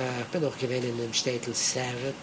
Äh, bin auch gewesen in dem Städtel Servet,